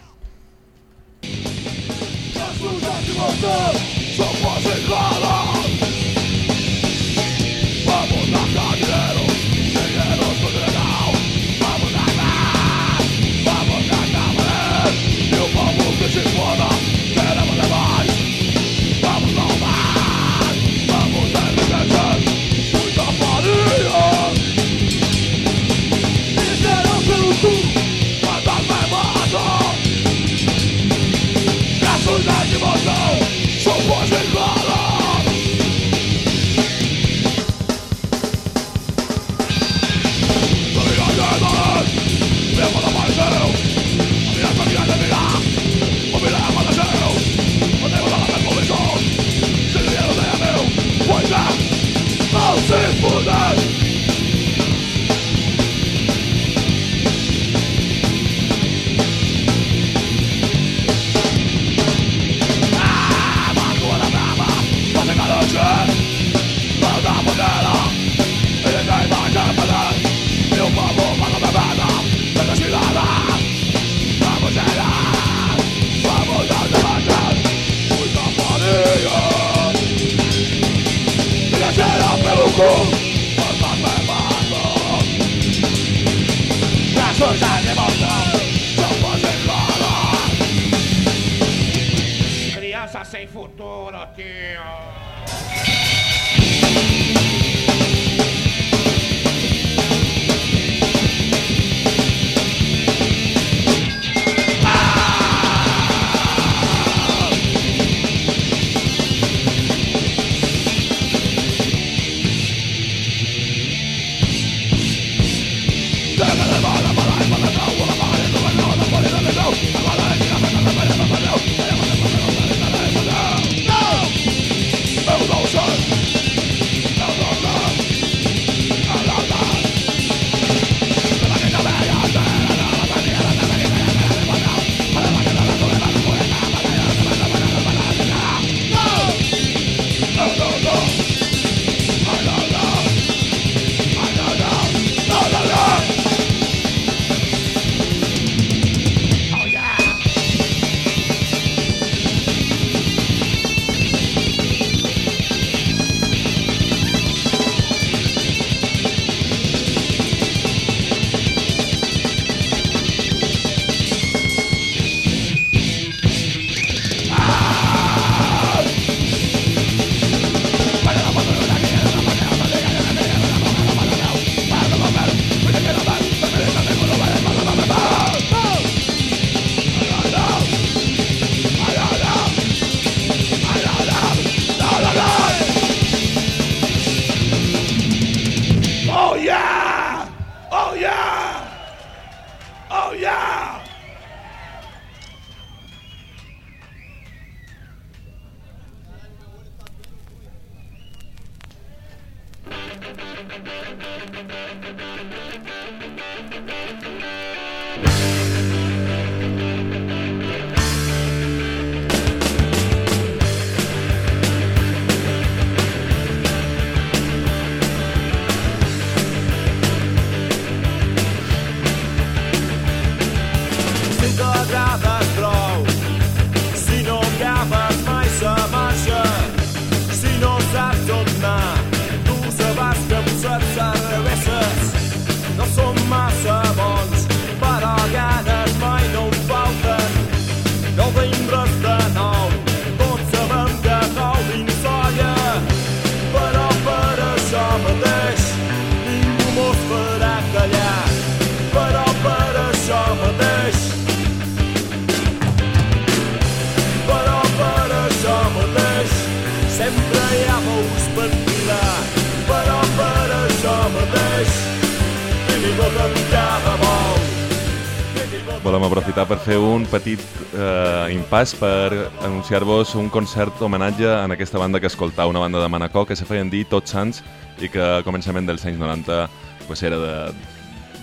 Speaker 1: Aprofitar per fer un petit eh, impàs per anunciar-vos un concert homenatge en aquesta banda que escoltau, una banda de Manacor que se feien dir Tots Sants i que a començament dels anys 90 pues, era de,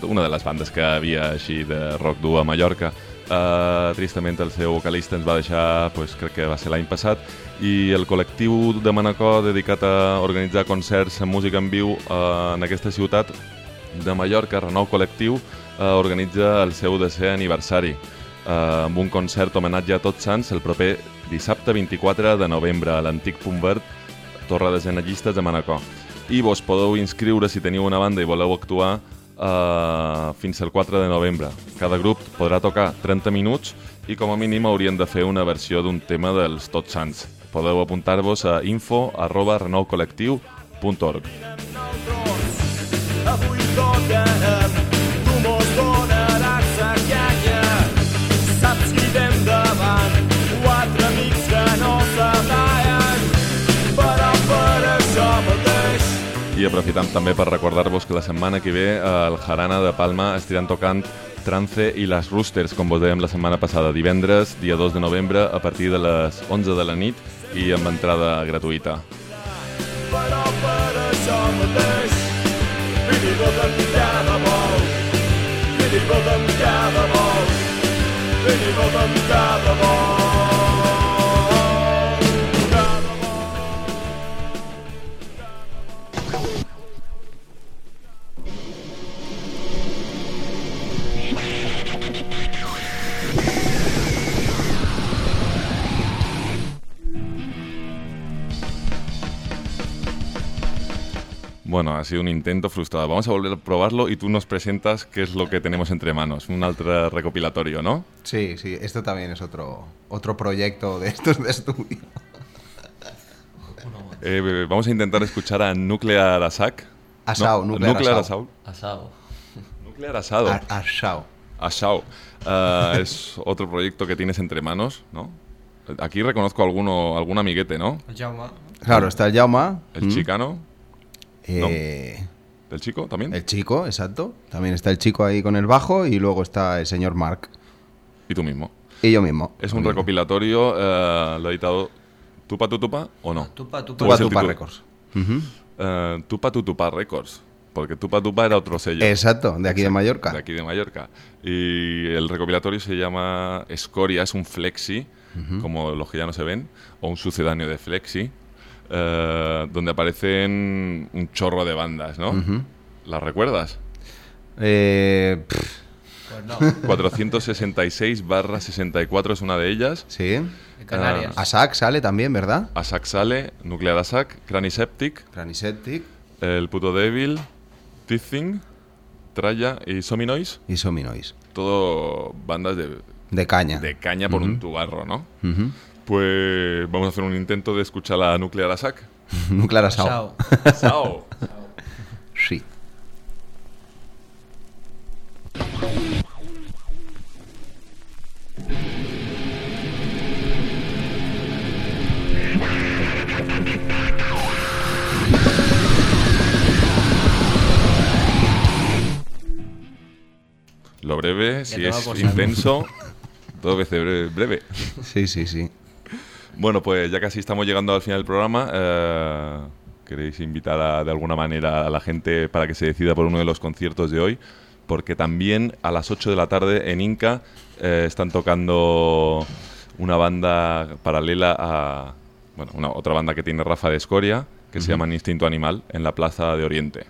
Speaker 1: una de les bandes que havia així de rock dur a Mallorca. Uh, tristament el seu vocalista ens va deixar, pues, crec que va ser l'any passat, i el col·lectiu de Manacor dedicat a organitzar concerts amb música en viu uh, en aquesta ciutat de Mallorca, Renou Col·lectiu, eh, organitza el seu desè aniversari eh, amb un concert homenatge a Tots Sants el proper dissabte 24 de novembre a l'antic Punt Verd, Torre de Genellistes de Manacor. I vos podeu inscriure si teniu una banda i voleu actuar eh, fins al 4 de novembre. Cada grup podrà tocar 30 minuts i com a mínim haurien de fer una versió d'un tema dels Tots Sants. Podeu apuntar-vos a info arroba renoucol·lectiu.org.
Speaker 11: avui tocarem
Speaker 1: I aprofitam també per recordar-vos que la setmana que ve al Jarana de Palma estiran tocant Trance i les Roosters, com vos dèiem la setmana passada, divendres, dia 2 de novembre, a partir de les 11 de la nit i amb entrada gratuïta.
Speaker 11: però per això mateix i li voten cada i li voten cada voten cada bou
Speaker 1: Bueno, ha sido un intento frustrado. Vamos a volver a probarlo y tú nos presentas qué es lo que tenemos entre manos. Un otro recopilatorio, ¿no?
Speaker 6: Sí, sí, esto también es otro, otro proyecto de estos de estudio.
Speaker 1: Eh, vamos a intentar escuchar a Nuclear Asak.
Speaker 6: Asao, Nuclear
Speaker 1: Nuclear
Speaker 6: Asao.
Speaker 1: Asao.
Speaker 7: Asado.
Speaker 1: Nuclear Asado.
Speaker 6: Asao.
Speaker 1: Asao. Ah, es otro proyecto que tienes entre manos, ¿no? Aquí reconozco alguno, algún amiguete, ¿no?
Speaker 3: El Jaume.
Speaker 6: Claro, está el Jauma.
Speaker 1: El
Speaker 6: ¿Mm?
Speaker 1: chicano.
Speaker 6: Eh,
Speaker 1: ¿El chico también?
Speaker 6: El chico, exacto. También está el chico ahí con el bajo y luego está el señor Mark.
Speaker 1: Y tú mismo.
Speaker 6: Y yo mismo.
Speaker 1: Es un recopilatorio, eh, lo ha editado Tupa Tutupa o no?
Speaker 3: Tupa Tupa.
Speaker 1: ¿O
Speaker 6: Tupa Tupa? Records. Ujú.
Speaker 1: Eh, Tupa Tutupa Records. Porque Tupa Tupa era otro sello.
Speaker 6: Exacto, de aquí de Mallorca.
Speaker 1: De aquí de Mallorca. Y el recopilatorio se llama Escoria, es un flexi, como los que ya no se ven, o un sucedáneo de flexi, eh, donde aparecen un chorro de bandas, ¿no? ¿Las recuerdas?
Speaker 6: Eh, pff,
Speaker 3: Pues no.
Speaker 1: 466 barra 64 es una de ellas.
Speaker 6: sí.
Speaker 3: De Canarias.
Speaker 6: Asac sale también, ¿verdad?
Speaker 1: Asac sale, Nuclear Asac, Craniseptic,
Speaker 6: Craniseptic
Speaker 1: El Puto Devil, Teething, Traya y Sominoise.
Speaker 6: y Sominoise.
Speaker 1: Todo bandas de,
Speaker 6: De caña.
Speaker 1: de caña por un tubarro, ¿no? Pues vamos a hacer un intento de escuchar a Nuclear Asac.
Speaker 6: Nuclear Asao.
Speaker 3: Sao.
Speaker 1: ¡Sao!
Speaker 6: Sí.
Speaker 1: Lo breve, si es intenso, todo veces breve. breve.
Speaker 6: Sí, sí, sí.
Speaker 1: Bueno, pues ya casi estamos llegando al final del programa. eh, queréis invitar a- de alguna manera a la gente para que se decida por uno de los conciertos de hoy, porque también a las 8 de la tarde en Inca eh, están tocando una banda paralela a bueno, una otra banda que tiene Rafa de Escoria, que se llama Instinto Animal, en la Plaza de Oriente.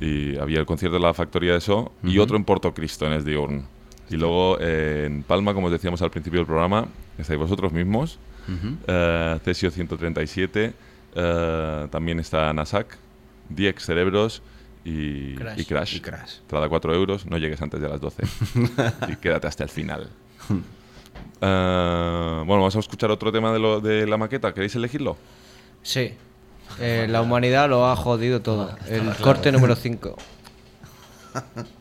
Speaker 1: Y había el concierto de la Factoría de So y otro en Porto Cristo, en Es Diurn. Y luego eh, en Palma, como os decíamos al principio del programa, estáis vosotros mismos,
Speaker 6: Ujú.
Speaker 1: eh, Cesio 137, eh, también está Nasak, Diex Cerebros y
Speaker 6: Crash.
Speaker 1: y Crash.
Speaker 6: Y Crash.
Speaker 1: Trada 4 euros, no llegues antes de las 12 y quédate hasta el final. Eh, bueno, vamos a escuchar otro tema de, lo, de la maqueta. ¿Queréis elegirlo?
Speaker 3: Sí. Eh, la humanidad lo ha jodido todo. El
Speaker 1: claro.
Speaker 3: corte número 5.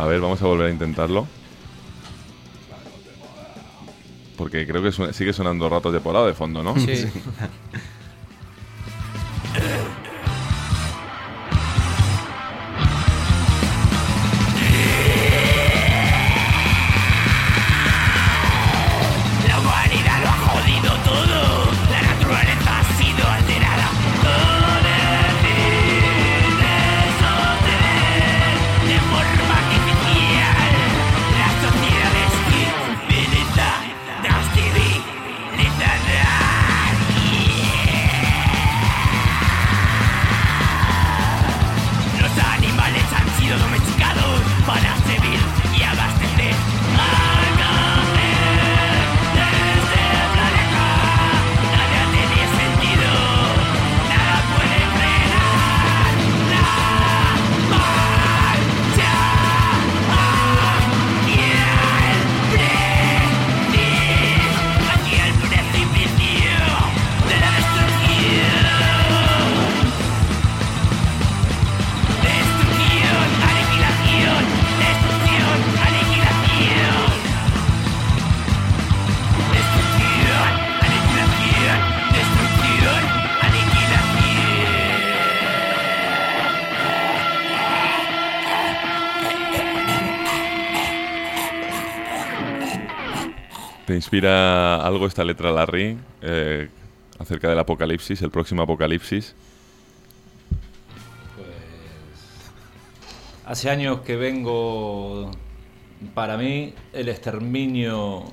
Speaker 1: A ver, vamos a volver a intentarlo. Porque creo que suena- sigue sonando ratos de polado de fondo, ¿no?
Speaker 3: Sí.
Speaker 5: para servir
Speaker 1: inspira algo esta letra, Larry, eh, acerca del apocalipsis, el próximo apocalipsis?
Speaker 12: Hace años que vengo, para mí, el exterminio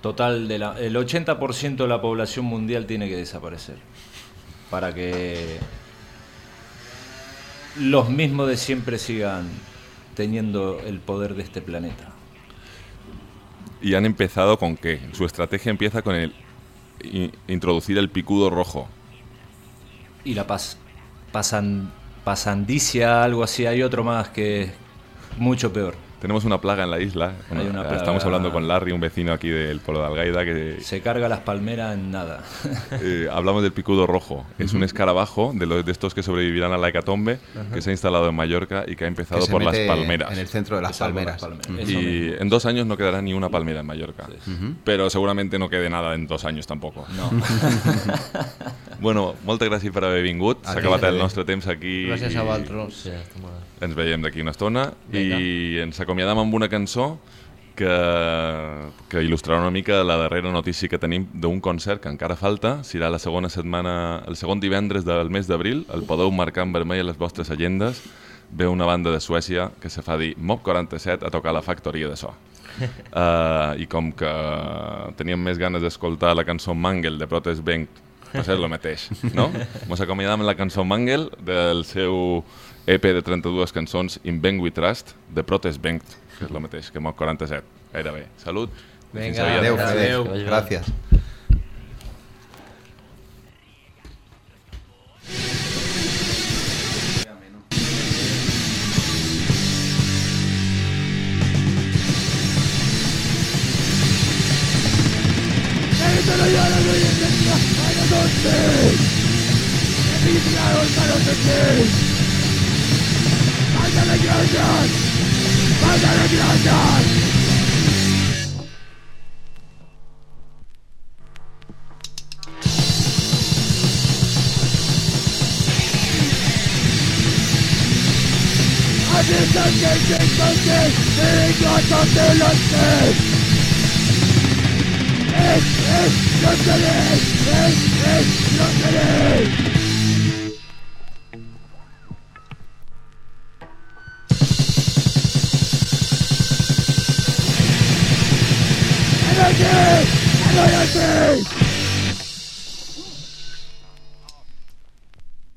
Speaker 12: total de la... El 80% de la población mundial tiene que desaparecer para que los mismos de siempre sigan teniendo el poder de este planeta.
Speaker 1: Y han empezado con qué? Su estrategia empieza con el introducir el picudo rojo.
Speaker 12: Y la pasan, pasandicia, algo así, hay otro más que es mucho peor.
Speaker 1: Tenemos una plaga en la isla. Bueno,
Speaker 12: una
Speaker 1: eh,
Speaker 12: plaga.
Speaker 1: Estamos hablando con Larry, un vecino aquí del Polo de Algaida, que
Speaker 12: Se carga las palmeras en nada.
Speaker 1: eh, hablamos del picudo rojo. Es un escarabajo de, los, de estos que sobrevivirán a la hecatombe,
Speaker 6: Ajá.
Speaker 1: que se ha instalado en Mallorca y que ha empezado
Speaker 6: Que se
Speaker 1: por las palmeras.
Speaker 6: en el centro de las palmeras.
Speaker 12: palmeras.
Speaker 1: Y
Speaker 12: mismo.
Speaker 1: en dos años no quedará ni una palmera en Mallorca. Però seguramente no quede nada en dos anys tampoc.
Speaker 12: No.
Speaker 1: bueno, moltes gràcies per haver vingut. S'ha acabat el nostre temps aquí.
Speaker 3: Gràcies a vosaltres.
Speaker 7: Bé.
Speaker 1: Ens veiem d'aquí una estona
Speaker 3: Vinga.
Speaker 1: i ens acomiadam amb una cançó que, que il·lustrarà una mica la darrera notícia que tenim d'un concert que encara falta. Serà la segona setmana, el segon divendres del mes d'abril. El podeu marcar en vermell a les vostres agendes. Ve una banda de Suècia que se fa dir Mob 47 a tocar a la factoria de so. Uh, I com que teníem més ganes d'escoltar la cançó Mangel de Protest Bank, pues és el mateix, no? Mos acomiadam amb la cançó Mangel del seu EP de 32 cançons In Bank We Trust de Protest Bank, que és el mateix que Mob 47. Gairebé. Salut. i fins
Speaker 3: Vinga,
Speaker 1: aviat.
Speaker 6: Adeu,
Speaker 3: Adeu.
Speaker 6: Fede.
Speaker 7: Que vagi bé.
Speaker 6: Gràcies.
Speaker 4: Aquí están que se entonces, de la
Speaker 13: Energy! Energy!